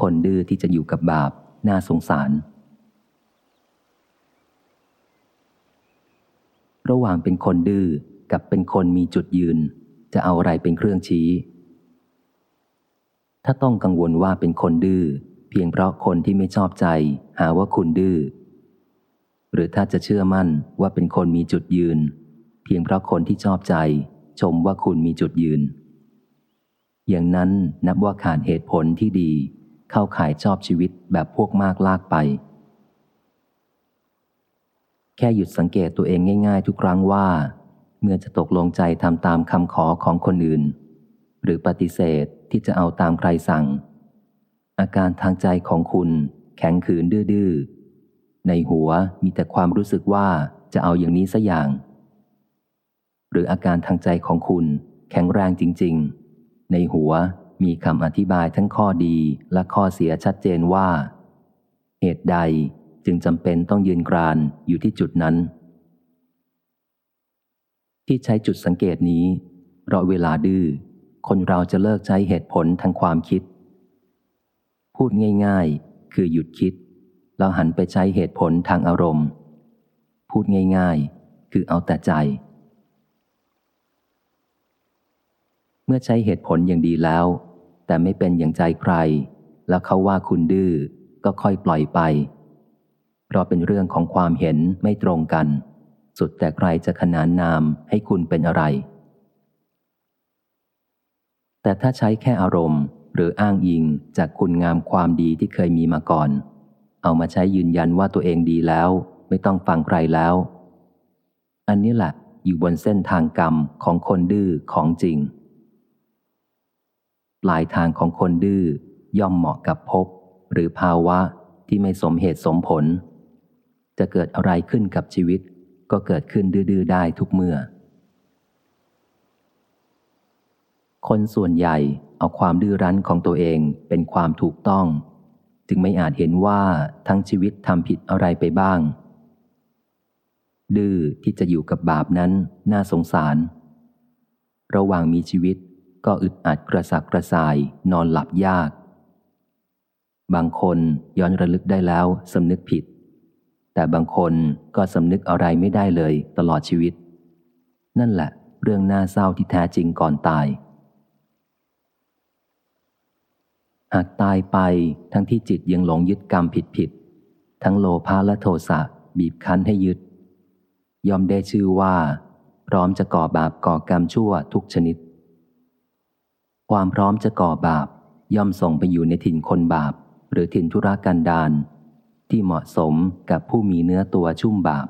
คนดื้อที่จะอยู่กับบาปน่าสงสาร ระหว่างเป็นคนดื้อกับเป็นคนมีจุดยืน จะเอาอะไรเป็นเครื่องชี้ ถ้าต้องกังวลว่าเป็นคนดื้อเพียงเพราะคนที่ไม่ชอบใจ หาว่าคุณดื้อ หรือถ้าจะเชื่อมั่นว่าเป็นคนมีจุดยืน เพียงเพราะคนที่ชอบใจ ชมว่าคุณมีจุดยืน อย่างนั้นนับว่าขาดเหตุผลที่ดี เข้าข่ายชอบชีวิตแบบพวกมากลากไป แค่หยุดสังเกตตัวเองง่าย ๆ ทุกครั้งว่า เมื่อจะตกลงใจทำตามคำขอของคนอื่น หรือปฏิเสธที่จะเอาตามใครสั่ง อาการทางใจของคุณแข็งขืนดื้อๆในหัวมีแต่ความรู้สึกว่าจะเอาอย่างนี้สัอย่าง หรืออาการทางใจของคุณแข็งแรงจริง ๆ ในหัว มีคำอธิบายทั้งข้อดีและข้อเสียชัดเจนว่า เหตุใดจึงจำเป็นต้องยืนกรานอยู่ที่จุดนั้น ที่ใช้จุดสังเกตนี้ เพราะเวลาดื้อคนเราจะเลิกใช้เหตุผลทางความคิด พูดง่าย ๆ คือหยุดคิด แล้วหันไปใช้เหตุผลทางอารมณ์ พูดง่าย ๆ คือเอาแต่ใจ เมื่อใช้เหตุผลอย่างดีแล้ว แต่ไม่เป็นอย่างใจใคร แล้วเขาว่าคุณดื้อก็ค่อยปล่อยไป เพราะเป็นเรื่องของความเห็นไม่ตรงกัน สุดแต่ใครจะขนานนามให้คุณเป็นอะไร แต่ถ้าใช้แค่อารมณ์ หรืออ้างอิงจากคุณงามความดีที่เคยมีมาก่อน เอามาใช้ยืนยันว่าตัวเองดีแล้ว ไม่ต้องฟังใครแล้ว อันนี้แหละอยู่บนเส้นทางกรรมของคนดื้อของจริง ปลายทางของคนดื้อย่อมเหมาะกับภพหรือภาวะที่ไม่สมเหตุสมผล จะเกิดอะไรขึ้นกับชีวิต ก็เกิดขึ้นดื้อๆได้ทุกเมื่อ คนส่วนใหญ่เอาความดื้อรั้นของตัวเองเป็นความถูกต้อง จึงไม่อาจเห็นว่าทั้งชีวิตทำผิดอะไรไปบ้าง ดื้อที่จะอยู่กับบาปนั้นน่าสงสาร ระหว่างมีชีวิต ก็อึดอัดกระสักกระส่ายนอนหลับยาก บางคนย้อนระลึกได้แล้วสำนึกผิด แต่บางคนก็สำนึกอะไรไม่ได้เลยตลอดชีวิต นั่นแหละ เรื่องน่าเศร้าที่แท้จริงก่อนตาย หากตายไปทั้งที่จิตยังหลงยึดกรรมผิดผิดทั้งโลภะและโทสะบีบคั้นให้ยึด ยอมได้ชื่อว่า พร้อมจะก่อบาปก่อกรรมชั่วทุกชนิด ความพร้อมจะก่อบาป ย่อมส่งไปอยู่ในถิ่นคนบาป หรือถิ่นธุรกันดารที่เหมาะสมกับผู้มีเนื้อตัวชุ่มบาป